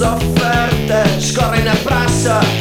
ofertas correm na praça.